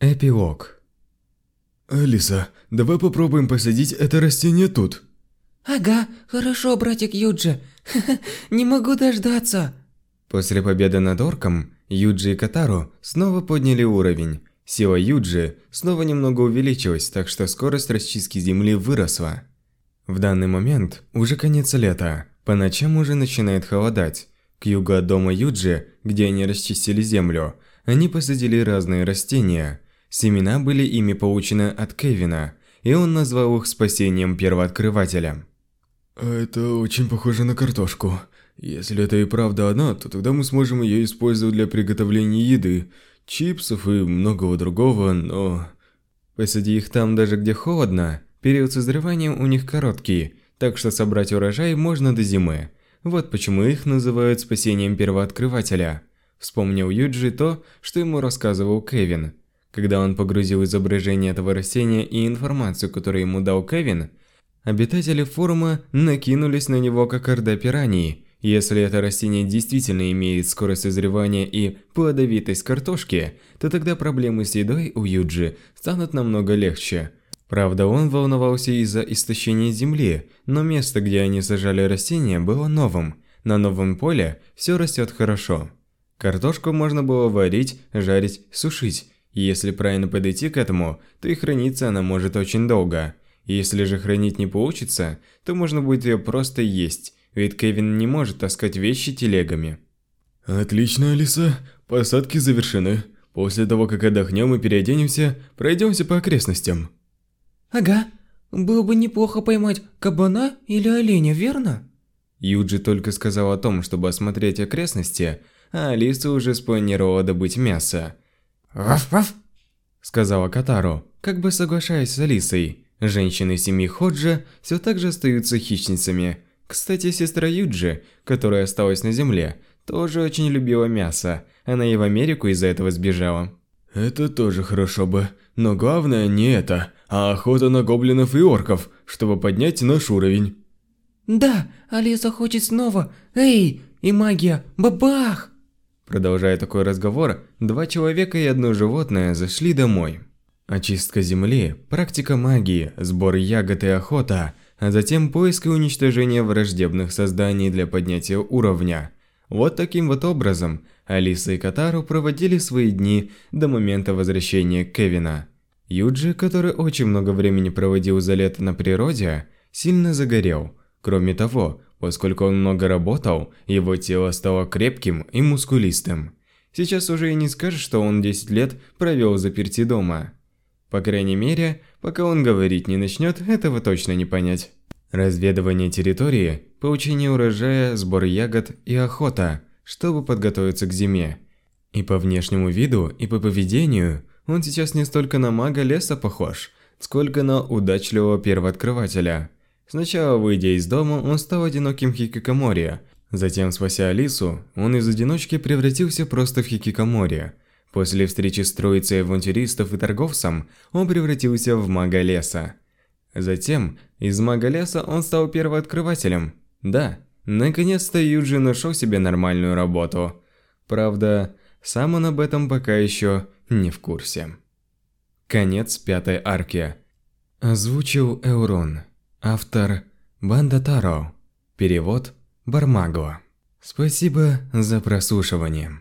Эпилог. Алиса, давай попробуем посадить это растение тут. Ага, хорошо, братик Юджи. Не могу дождаться. После победы над орком, Юджи и Катару снова подняли уровень. Сила Юджи снова немного увеличилась, так что скорость расчистки земли выросла. В данный момент уже конец лета, по ночам уже начинает холодать. К югу от дома Юджи, где они расчистили землю, они посадили разные растения – Семена были ими получены от Кевина, и он назвал их спасением первооткрывателя. Это очень похоже на картошку. Если это и правда она, то тогда мы сможем ее использовать для приготовления еды, чипсов и многого другого, но... Посади их там даже где холодно, период созревания у них короткий, так что собрать урожай можно до зимы. Вот почему их называют спасением первооткрывателя. Вспомнил Юджи то, что ему рассказывал Кевин – когда он погрузил изображение этого растения и информацию, которую ему дал Кевин, обитатели форума накинулись на него как орда пираний. Если это растение действительно имеет скорость созревания и плодовитость картошки, то тогда проблемы с едой у Юджи станут намного легче. Правда, он волновался из-за истощения земли, но место, где они сажали растения, было новым. На новом поле все растет хорошо. Картошку можно было варить, жарить, сушить, если правильно подойти к этому, то и храниться она может очень долго. Если же хранить не получится, то можно будет ее просто есть, ведь Кевин не может таскать вещи телегами. Отлично, Алиса. Посадки завершены. После того, как отдохнем и переоденемся, пройдемся по окрестностям. Ага. Было бы неплохо поймать кабана или оленя, верно? Юджи только сказал о том, чтобы осмотреть окрестности, а Алиса уже спланировала добыть мясо. «Ваф-ваф!» – сказала Катару, как бы соглашаясь с Алисой. Женщины семьи Ходжа все так же остаются хищницами. Кстати, сестра Юджи, которая осталась на земле, тоже очень любила мясо. Она и в Америку из-за этого сбежала. Это тоже хорошо бы, но главное не это, а охота на гоблинов и орков, чтобы поднять наш уровень. Да, Алиса хочет снова. Эй, и магия, бабах! Продолжая такой разговор, два человека и одно животное зашли домой. Очистка земли, практика магии, сбор ягод и охота, а затем поиск и уничтожение враждебных созданий для поднятия уровня. Вот таким вот образом Алиса и Катару проводили свои дни до момента возвращения Кевина. Юджи, который очень много времени проводил за лето на природе, сильно загорел. Кроме того, Поскольку он много работал, его тело стало крепким и мускулистым. Сейчас уже и не скажешь, что он 10 лет провел заперти дома. По крайней мере, пока он говорить не начнет, этого точно не понять. Разведывание территории, получение урожая, сбор ягод и охота, чтобы подготовиться к зиме. И по внешнему виду, и по поведению, он сейчас не столько на мага леса похож, сколько на удачливого первооткрывателя – Сначала, выйдя из дома, он стал одиноким хикикомори. Затем, спася Алису, он из одиночки превратился просто в хикикомори. После встречи с троицей авантюристов и торговцем, он превратился в мага леса. Затем, из мага леса он стал первооткрывателем. Да, наконец-то Юджи нашел себе нормальную работу. Правда, сам он об этом пока еще не в курсе. Конец пятой арки. Озвучил Эурон. Автор Банда Таро. Перевод Бармаго. Спасибо за прослушивание.